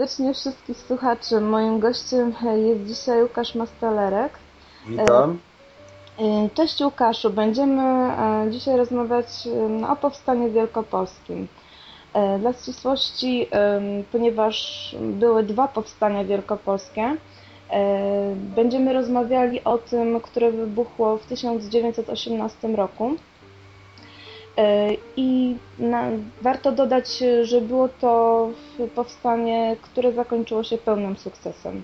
Serdecznie wszystkich słuchaczy. Moim gościem jest dzisiaj Łukasz Mastalerek. Witam. Cześć Łukaszu. Będziemy dzisiaj rozmawiać o Powstaniu Wielkopolskim. Dla ścisłości, ponieważ były dwa powstania wielkopolskie, będziemy rozmawiali o tym, które wybuchło w 1918 roku E, I na, warto dodać, że było to powstanie, które zakończyło się pełnym sukcesem.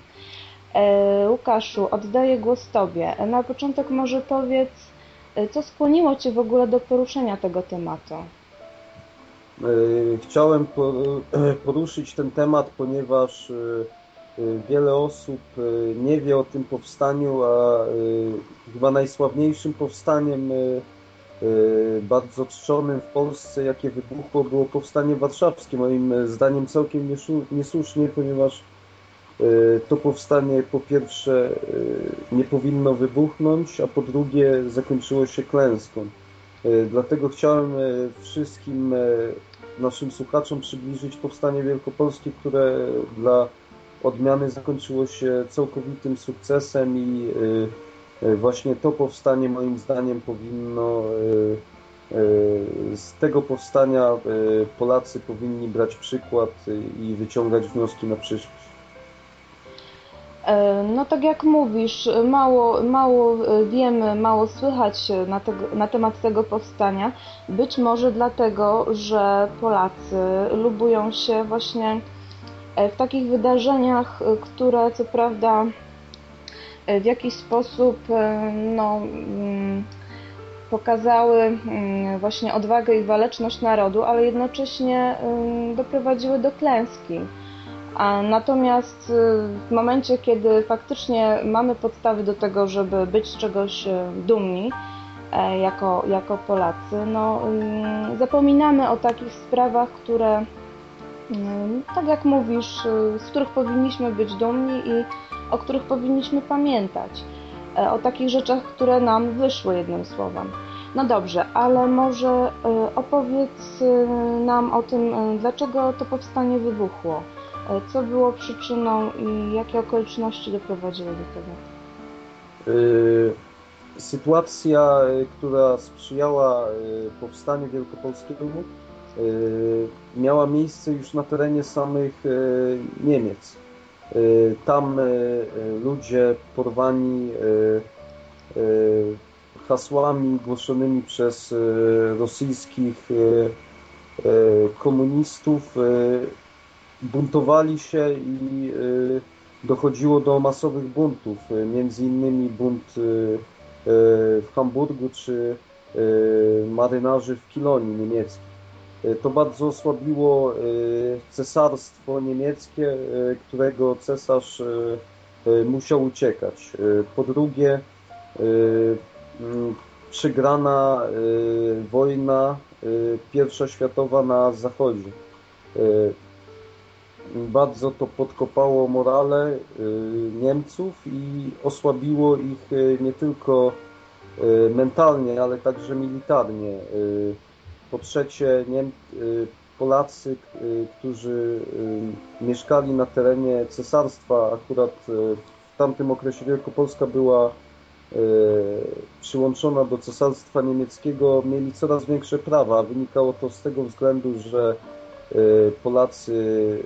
E, Łukaszu, oddaję głos Tobie. Na początek może powiedz, e, co skłoniło Cię w ogóle do poruszenia tego tematu? Chciałem poruszyć ten temat, ponieważ wiele osób nie wie o tym powstaniu, a chyba najsławniejszym powstaniem bardzo czczonym w Polsce, jakie wybuchło, było powstanie warszawskie. Moim zdaniem całkiem niesłusznie, ponieważ y, to powstanie po pierwsze y, nie powinno wybuchnąć, a po drugie zakończyło się klęską. Dlatego chciałem wszystkim naszym słuchaczom przybliżyć powstanie wielkopolskie, które dla odmiany zakończyło się całkowitym sukcesem i E, właśnie to powstanie moim zdaniem powinno e, e, z tego powstania Polacy powinni brać przykład i wyciągać wnioski na przyszłość. No tak jak mówisz, mało, mało wiemy, mało słychać na, te, na temat tego powstania. Być może dlatego, że Polacy lubują się właśnie w takich wydarzeniach, które co prawda w jakiś sposób e, no, mm, pokazały mm, właśnie odwagę i waleczność narodu, ale jednocześnie mm, doprowadziły do klęski. Natomiast e, w momencie, kiedy faktycznie mamy podstawy do tego, żeby być z czegoś e, dumni, jako, jako Polacy, no, zapominamy o takich sprawach, które, tak jak mówisz, z których powinniśmy być dumni i o których powinniśmy pamiętać. E, o takich rzeczach, które nam wyszły jednym słowem. No dobrze, ale może e, opowiedz e, nam o tym, dlaczego to powstanie wybuchło. Co było przyczyną i jakie okoliczności doprowadziły do tego? Sytuacja, która sprzyjała powstaniu wielkopolskiemu, miała miejsce już na terenie samych Niemiec. Y, tam y, y, ludzie porwani hasłami głoszonymi przez rosyjskich komunistów buntowali się i dochodziło do masowych buntów, między innymi bunt w Hamburgu czy marynarzy w Kilonii niemieckich. E, to bardzo osłabiło e, cesarstwo niemieckie, e, którego cesarz musiał uciekać. Po drugie, przegrana wojna pierwsza światowa na zachodzie. Bardzo to podkopało morale Niemców i osłabiło ich nie tylko mentalnie, ale także militarnie. Po trzecie, Niem y, Polacy, y, którzy y, mieszkali na terenie cesarstwa, akurat w tamtym okresie Wielkopolska była przyłączona do cesarstwa niemieckiego, mieli coraz większe prawa. Wynikało to z tego względu, że Polacy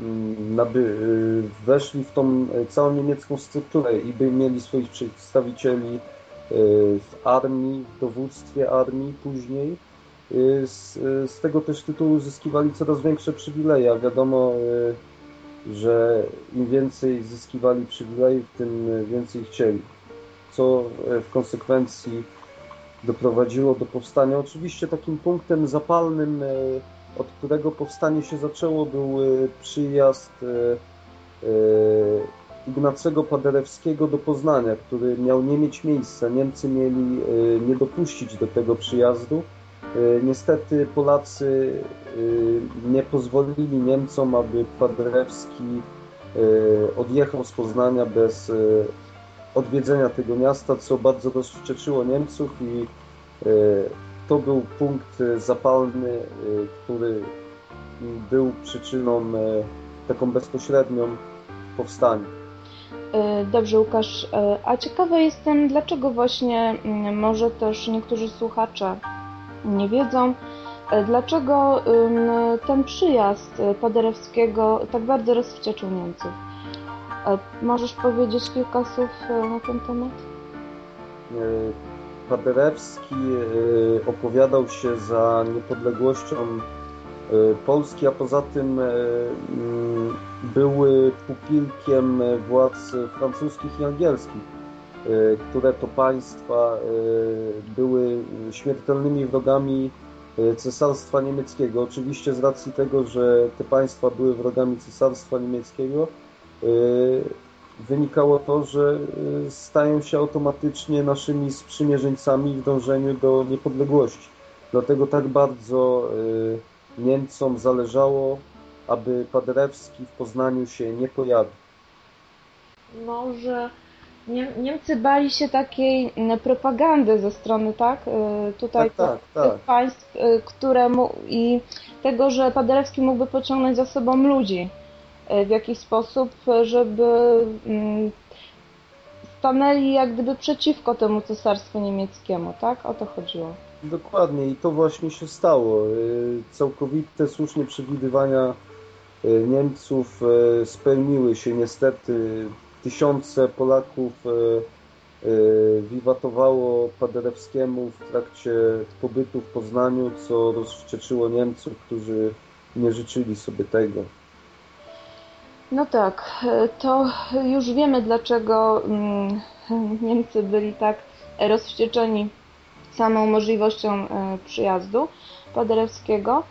mm, weszli w tą całą niemiecką strukturę i by mieli swoich przedstawicieli w armii, w dowództwie armii później z, y, z tego też tytułu zyskiwali coraz większe przywileje. Wiadomo, y, że im więcej zyskiwali przywilejów, tym więcej chcieli. Co w konsekwencji doprowadziło do powstania. Oczywiście takim punktem zapalnym, od którego powstanie się zaczęło, był przyjazd Ignacego Paderewskiego do Poznania, który miał nie mieć miejsca. Niemcy mieli nie dopuścić do tego przyjazdu niestety Polacy e, nie pozwolili Niemcom, aby Paderewski e, odjechał z Poznania bez odwiedzenia tego miasta, co bardzo rozwścieczyło Niemców i to był punkt zapalny, który był przyczyną taką bezpośrednią powstanie. Dobrze, Łukasz. A ciekawa jestem, dlaczego właśnie, mm, może też niektórzy słuchacze nie wiedzą, dlaczego ten przyjazd Paderewskiego tak bardzo rozwścieczył Niemców. Możesz powiedzieć kilka słów na ten temat? Paderewski e, opowiadał się za niepodległością e, Polski, a poza tym e, był pupilkiem władz francuskich i angielskich, które to państwa były śmiertelnymi wrogami Cesarstwa Niemieckiego. Oczywiście z racji tego, że te państwa były wrogami Cesarstwa Niemieckiego, wynikało to, że y, stają się automatycznie naszymi sprzymierzeńcami w dążeniu do niepodległości. Dlatego tak bardzo y, Niemcom zależało, aby Paderewski w Poznaniu się nie pojawił. Może Niemcy bali się takiej propagandy ze strony, tak? Y, tutaj tak, tak, tak. tych państw, któremu i tego, że Paderewski mógłby pociągnąć za sobą ludzi E, w jakiś sposób, żeby mm, stanęli jak gdyby przeciwko temu cesarstwu niemieckiemu, tak? O to chodziło. Dokładnie i to właśnie się stało. Całkowite słusznie przewidywania Niemców spełniły się niestety. Tysiące Polaków wiwatowało Paderewskiemu w trakcie pobytu w Poznaniu, co rozwścieczyło Niemców, którzy nie życzyli sobie tego. No tak, to już wiemy dlaczego mm, Niemcy byli tak rozwścieczeni samą możliwością e, przyjazdu Paderewskiego.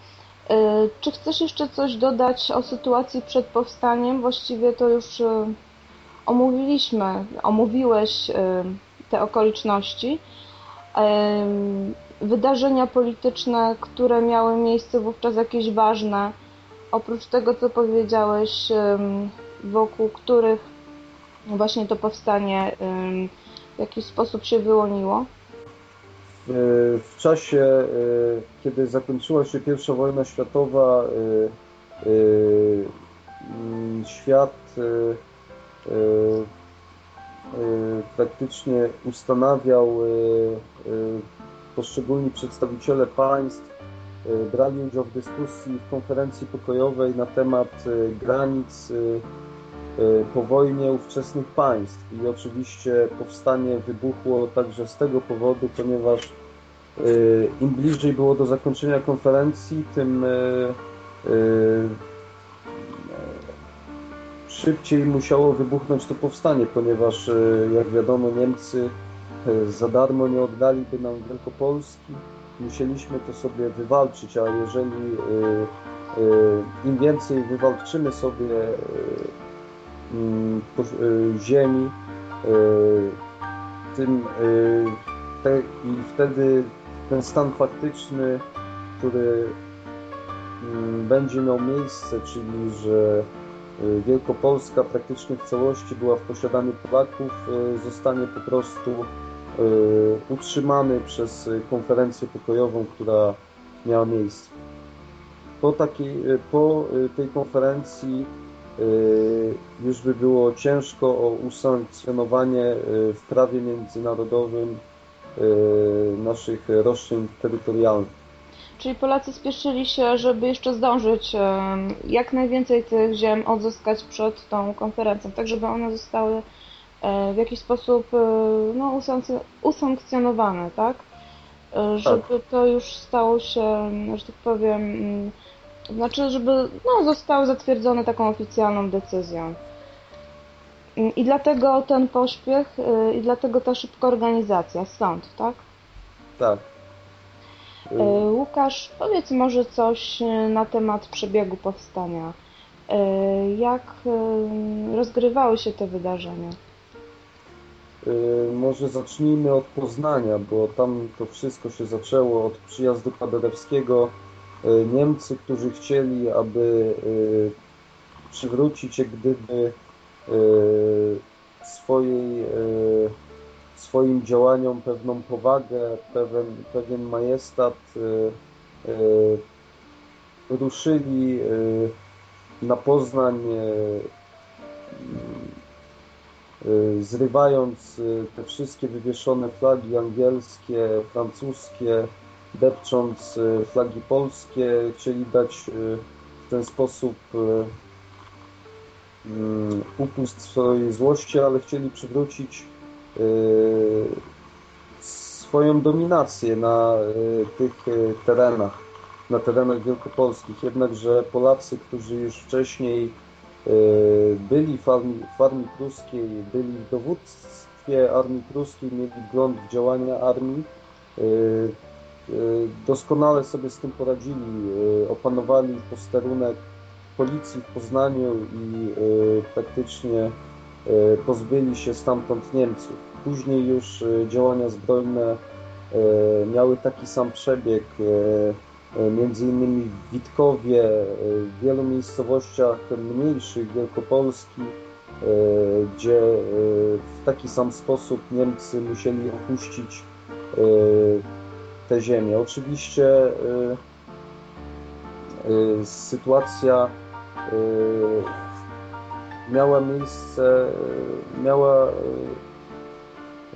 E, czy chcesz jeszcze coś dodać o sytuacji przed powstaniem? Właściwie to już e, omówiliśmy, omówiłeś te okoliczności. Wydarzenia polityczne, które miały miejsce wówczas jakieś ważne, oprócz tego, co powiedziałeś, wokół których właśnie to powstanie w jakiś sposób się wyłoniło? W czasie, kiedy zakończyła się I wojna światowa, e, świat praktycznie ustanawiał poszczególni przedstawiciele państw Y, brali udział w dyskusji w konferencji pokojowej na temat y, granic y, po wojnie ówczesnych państw. I oczywiście powstanie wybuchło także z tego powodu, ponieważ im bliżej było do zakończenia konferencji, tym szybciej musiało wybuchnąć to powstanie, ponieważ jak wiadomo Niemcy za darmo nie oddaliby nam Wielkopolski. Musieliśmy to sobie wywalczyć, a jeżeli y, im więcej wywalczymy sobie mm, ziemi, tym te, i wtedy ten stan faktyczny, który mm, będzie miał miejsce, czyli że Wielkopolska praktycznie w całości była w posiadaniu Polaków, zostanie po prostu Y, utrzymany przez konferencję pokojową, która miała miejsce. Po, takiej, y, po y, tej konferencji już by było ciężko o usankcjonowanie w prawie międzynarodowym naszych roszczeń terytorialnych. Czyli Polacy spieszyli się, żeby jeszcze zdążyć jak najwięcej tych ziem odzyskać przed tą konferencją, tak żeby one zostały E, w jakiś sposób e, no, usankcjonowane, tak? E, żeby tak. to już stało się, że tak powiem, mm, znaczy, żeby no, zostały zatwierdzone taką oficjalną decyzją. Mm, I dlatego ten pośpiech i dlatego ta szybka organizacja, sąd, tak? Tak. Łukasz, powiedz może coś na temat przebiegu powstania. Jak rozgrywały się te wydarzenia? Może zacznijmy od Poznania, bo tam to wszystko się zaczęło od przyjazdu Paderewskiego. Niemcy, którzy chcieli, aby przywrócić jak gdyby swojej, swoim działaniom pewną powagę, pewien, pewien majestat, ruszyli na Poznań, zrywając te wszystkie wywieszone flagi angielskie, francuskie, depcząc flagi polskie, chcieli dać w ten sposób upust swojej złości, ale chcieli przywrócić swoją dominację na e, tych e, terenach, na terenach wielkopolskich. Jednakże Polacy, którzy już wcześniej byli w armii, w armii pruskiej, byli w dowództwie armii pruskiej, mieli wgląd w działania armii, doskonale sobie z tym poradzili, opanowali posterunek policji w Poznaniu i praktycznie pozbyli się stamtąd Niemców. Później już e, działania zbrojne miały taki sam przebieg, między innymi w Witkowie, w wielu miejscowościach mniejszych Wielkopolski, gdzie w taki sam sposób Niemcy musieli opuścić tę ziemię. Oczywiście sytuacja miała miejsce, miała, y,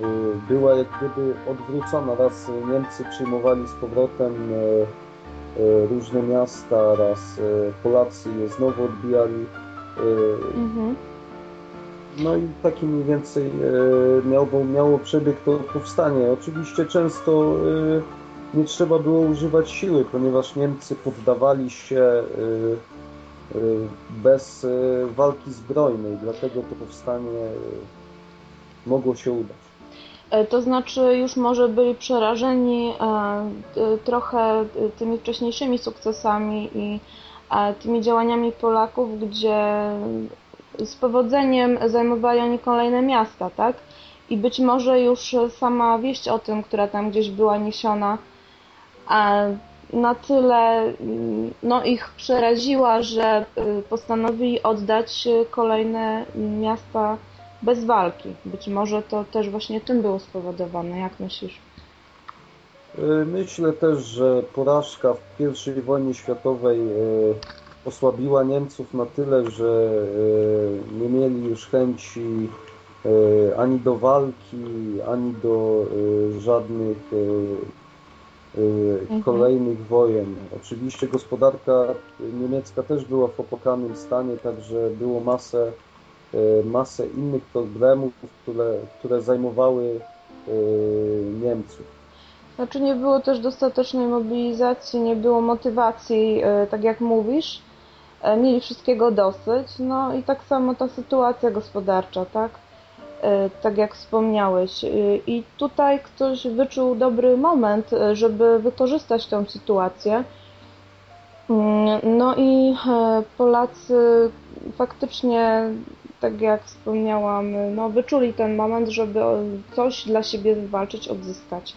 y, była jak gdyby odwrócona. Raz Niemcy przyjmowali z powrotem różne miasta, raz Polacy je znowu odbijali. Mhm. No i taki mniej więcej miało, miało przebieg to powstanie. Oczywiście często nie trzeba było używać siły, ponieważ Niemcy poddawali się bez y, walki zbrojnej, dlatego to powstanie y, mogło się udać. E, to znaczy już może byli przerażeni e, trochę tymi wcześniejszymi sukcesami i tymi działaniami Polaków, gdzie z powodzeniem zajmowali oni kolejne miasta, tak? I być może już sama wieść o tym, która tam gdzieś była niesiona, na tyle no, ich przeraziła, że y, postanowili oddać y, kolejne miasta bez walki. Być może to też właśnie tym było spowodowane. Jak myślisz? Y, myślę też, że porażka w I wojnie światowej osłabiła Niemców na tyle, że nie mieli już chęci ani do walki, ani do żadnych. Kolejnych wojen. Oczywiście gospodarka niemiecka też była w opłakanym stanie, także było masę, y, masę innych problemów, które, które zajmowały y, Niemców. Znaczy nie było też dostatecznej mobilizacji, nie było motywacji, tak jak mówisz. Mieli wszystkiego dosyć, no i tak samo ta sytuacja gospodarcza, tak? E, tak jak wspomniałeś. E, I tutaj ktoś wyczuł dobry moment, e, żeby wykorzystać tę sytuację. Mm, no i Polacy faktycznie, tak jak wspomniałam, no wyczuli ten moment, żeby coś dla siebie wywalczyć, odzyskać.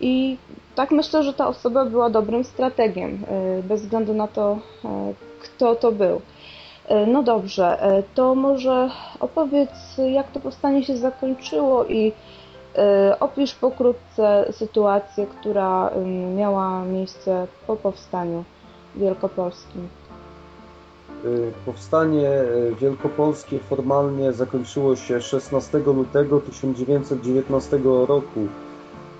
I tak myślę, że ta osoba była dobrym strategiem, bez względu na to, kto to był. E, no dobrze, e, to może opowiedz, jak to powstanie się zakończyło i e, opisz pokrótce sytuację, która miała miejsce po powstaniu wielkopolskim. Powstanie wielkopolskie formalnie zakończyło się 16 lutego 1919 roku.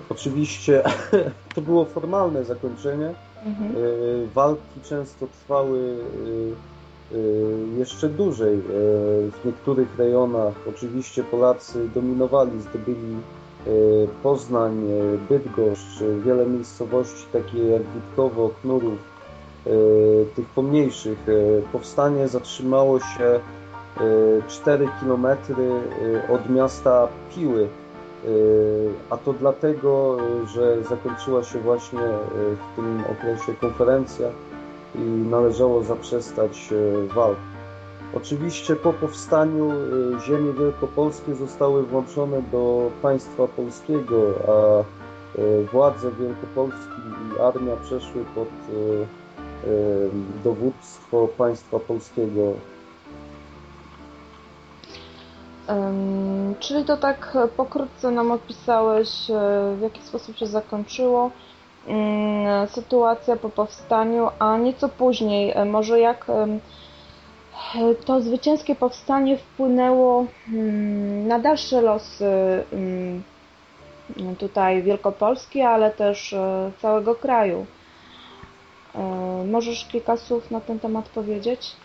Oczywiście to było formalne zakończenie. Mhm. Walki często trwały jeszcze dłużej. Y, w niektórych rejonach oczywiście Polacy dominowali, zdobyli y, Poznań, Bydgoszcz, wiele miejscowości takie jak Witkowo, Knurów, tych pomniejszych. Powstanie zatrzymało się 4 km od miasta Piły, a to dlatego, że zakończyła się właśnie w tym okresie konferencja i należało zaprzestać e, walk. Oczywiście po powstaniu e, ziemie wielkopolskie zostały włączone do państwa polskiego, a e, władze Wielkopolski i armia przeszły pod dowództwo państwa polskiego. Czyli to tak pokrótce nam opisałeś, w jaki sposób się zakończyło. Mm, sytuacja po powstaniu, a nieco później, e, może jak to zwycięskie powstanie wpłynęło mm, na dalsze losy mm, tutaj Wielkopolski, ale też e, całego kraju. E, możesz kilka słów na ten temat powiedzieć?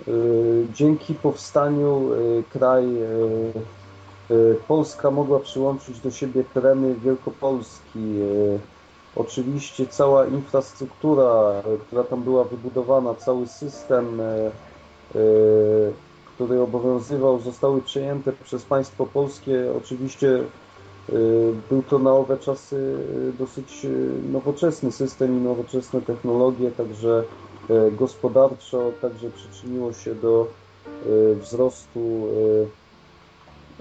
E, dzięki powstaniu kraj Polska mogła przyłączyć do siebie tereny Wielkopolski. Oczywiście cała infrastruktura, która tam była wybudowana, cały system, który obowiązywał, zostały przejęte przez państwo polskie. Oczywiście był to na owe czasy dosyć nowoczesny system i nowoczesne technologie, także gospodarczo także przyczyniło się do wzrostu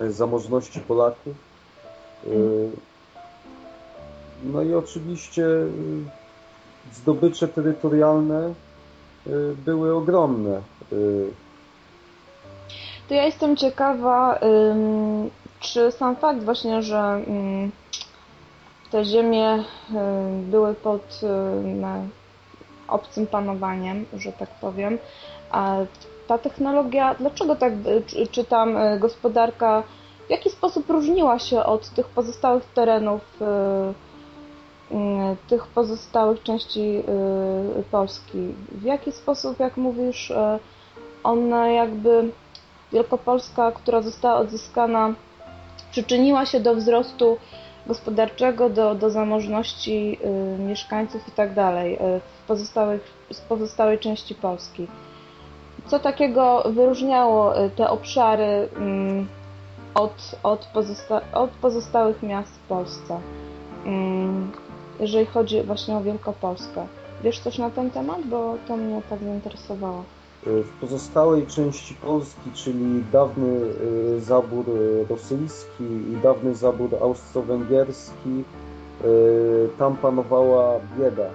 zamożności Polaków. No i oczywiście zdobycze terytorialne były ogromne. To ja jestem ciekawa, czy sam fakt właśnie, że te ziemie były pod obcym panowaniem, że tak powiem, a ta technologia, dlaczego tak, y, czy tam gospodarka w jaki sposób różniła się od tych pozostałych terenów, tych pozostałych części Polski? W jaki sposób, jak mówisz, ona jakby Wielkopolska, która została odzyskana przyczyniła się do wzrostu gospodarczego, do, do zamożności mieszkańców i tak dalej w pozostałych, z pozostałej części Polski. Co takiego wyróżniało y, te obszary mm, od, od, pozosta od pozostałych miast w Polsce, mm, jeżeli chodzi właśnie o Wielkopolskę? Wiesz coś na ten temat, bo to mnie tak zainteresowało. W pozostałej części Polski, czyli dawny y, zabór y, rosyjski i dawny zabór austro-węgierski, y, tam panowała bieda.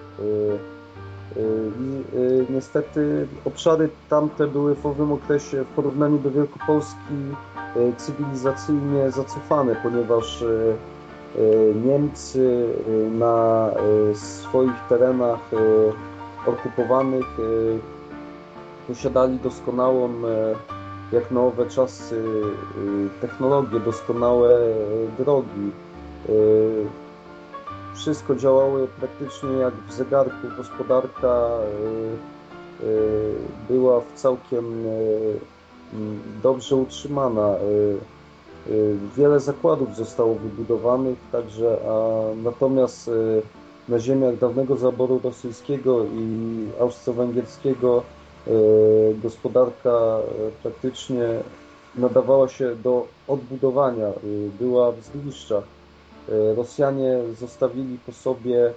I niestety obszary tamte były w owym okresie w porównaniu do Wielkopolski cywilizacyjnie zacofane, ponieważ Niemcy na swoich terenach okupowanych posiadali doskonałą, jak na owe czasy, technologię, doskonałe drogi. Wszystko działało praktycznie jak w zegarku. Gospodarka była w całkiem dobrze utrzymana. Wiele zakładów zostało wybudowanych, także a natomiast na ziemiach dawnego zaboru rosyjskiego i austro-węgierskiego gospodarka praktycznie nadawała się do odbudowania, była w zgliszczach. Rosjanie zostawili po sobie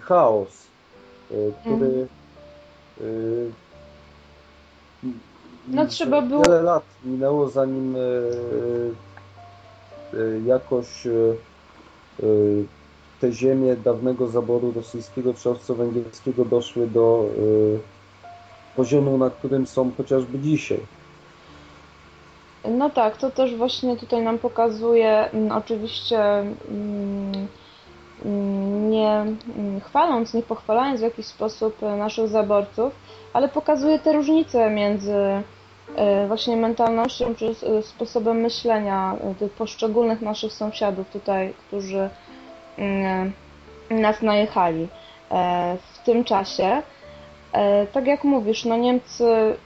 chaos, który no, trzeba było... wiele lat minęło zanim jakoś te ziemie dawnego zaboru rosyjskiego czy węgierskiego doszły do poziomu, na którym są chociażby dzisiaj. No tak, to też właśnie tutaj nam pokazuje, mm, oczywiście mm, mm, nie chwaląc, nie pochwalając w jakiś sposób naszych zaborców, ale pokazuje te różnice między y, właśnie mentalnością czy sposobem myślenia tych poszczególnych naszych sąsiadów tutaj, którzy nas najechali e, w tym czasie. E, tak jak mówisz, no Niemcy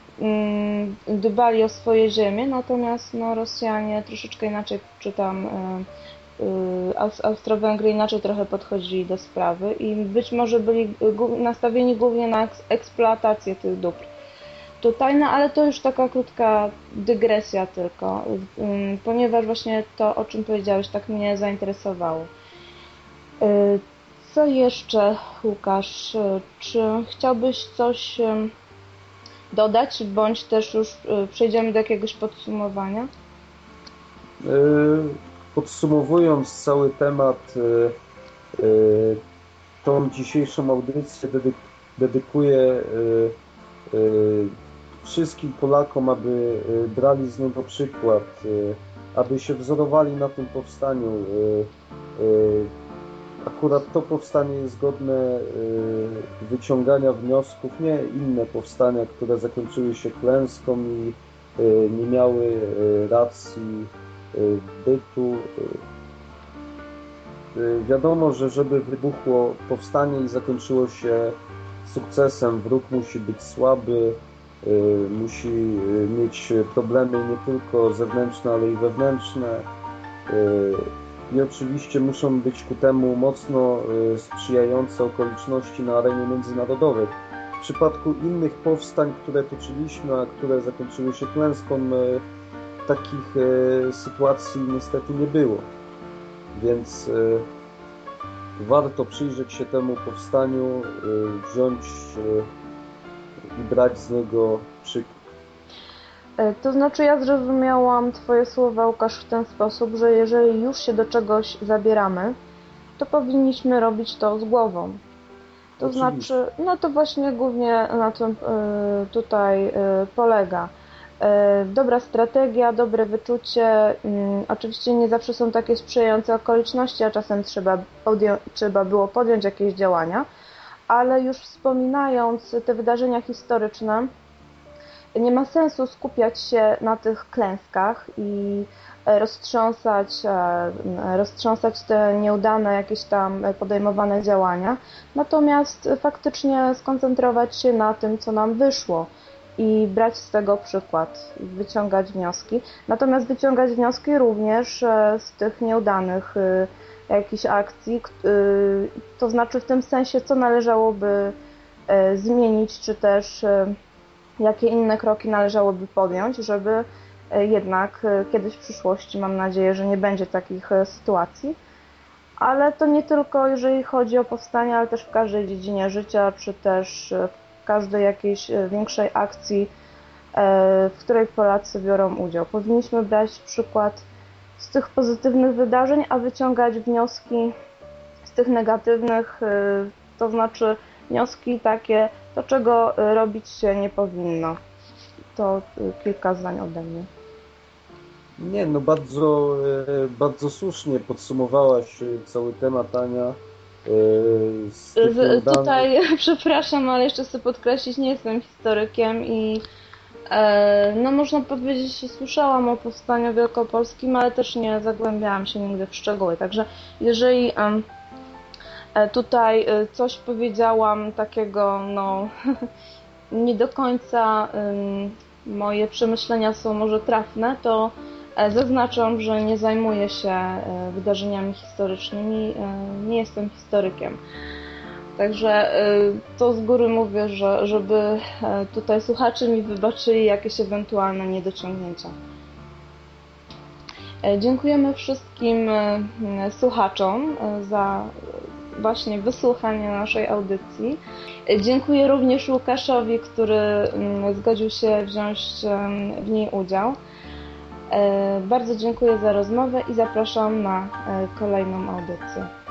dbali o swoje ziemie, natomiast no Rosjanie troszeczkę inaczej, czy tam e, Austro-Węgry inaczej trochę podchodzili do sprawy i być może byli nastawieni głównie na eksploatację tych dóbr. Tutaj, no ale to już taka krótka dygresja tylko, ponieważ właśnie to, o czym powiedziałeś, tak mnie zainteresowało. E, co jeszcze, Łukasz? E, czy chciałbyś coś dodać, bądź też już e, przejdziemy do jakiegoś podsumowania? Podsumowując cały temat, tą dzisiejszą audycję dedykuję wszystkim Polakom, aby brali z niego przykład, aby się wzorowali na tym powstaniu akurat to powstanie jest godne wyciągania wniosków, nie inne powstania, które zakończyły się klęską i nie miały racji bytu. Wiadomo, że żeby wybuchło powstanie i zakończyło się sukcesem, wróg musi być słaby, Y, musi y, mieć problemy nie tylko zewnętrzne, ale i wewnętrzne. Y, I oczywiście muszą być ku temu mocno sprzyjające okoliczności na arenie międzynarodowej. W przypadku innych powstań, które toczyliśmy, a które zakończyły się klęską, takich sytuacji niestety nie było. Więc warto przyjrzeć się temu powstaniu, wziąć i brać z niego przykład. E, to znaczy ja zrozumiałam Twoje słowa, Łukasz, w ten sposób, że jeżeli już się do czegoś zabieramy, to powinniśmy robić to z głową. To Oczywiście. znaczy, no to właśnie głównie na tym y, tutaj y, polega. Dobra strategia, dobre wyczucie. Mm, oczywiście nie zawsze są takie sprzyjające okoliczności, a czasem trzeba, trzeba było podjąć jakieś działania ale już wspominając te wydarzenia historyczne, nie ma sensu skupiać się na tych klęskach i roztrząsać, e, roztrząsać te nieudane jakieś tam podejmowane działania, natomiast faktycznie skoncentrować się na tym, co nam wyszło i brać z tego przykład, wyciągać wnioski. Natomiast wyciągać wnioski również e, z tych nieudanych e, jakichś akcji, to znaczy w tym sensie, co należałoby e, zmienić, czy też e, jakie inne kroki należałoby podjąć, żeby e, jednak kiedyś w przyszłości, mam nadzieję, że nie będzie takich sytuacji. Ale to nie tylko jeżeli chodzi o powstanie, ale też w każdej dziedzinie życia, czy też w każdej jakiejś większej akcji, w której Polacy biorą udział. Powinniśmy brać przykład z tych pozytywnych wydarzeń, a wyciągać wnioski z tych negatywnych, to znaczy wnioski takie, to czego robić się nie powinno. To y, kilka zdań ode mnie. Nie, no bardzo, y, bardzo słusznie podsumowałaś cały temat, Ania. Z, tutaj, przepraszam, ale jeszcze chcę podkreślić, nie jestem historykiem i E, no można powiedzieć, słyszałam o powstaniu wielkopolskim, ale też nie zagłębiałam się nigdy w szczegóły. Także jeżeli e, tutaj e, coś powiedziałam takiego, no nie do końca moje przemyślenia są może trafne, to zaznaczam, że nie zajmuję się wydarzeniami historycznymi, nie jestem historykiem. Także to z góry mówię, że, żeby e, tutaj słuchacze mi wybaczyli jakieś ewentualne niedociągnięcia. E, dziękujemy wszystkim e, słuchaczom za właśnie wysłuchanie naszej audycji. Dziękuję również Łukaszowi, który mm, zgodził się wziąć w niej udział. Bardzo dziękuję za rozmowę i zapraszam na kolejną audycję.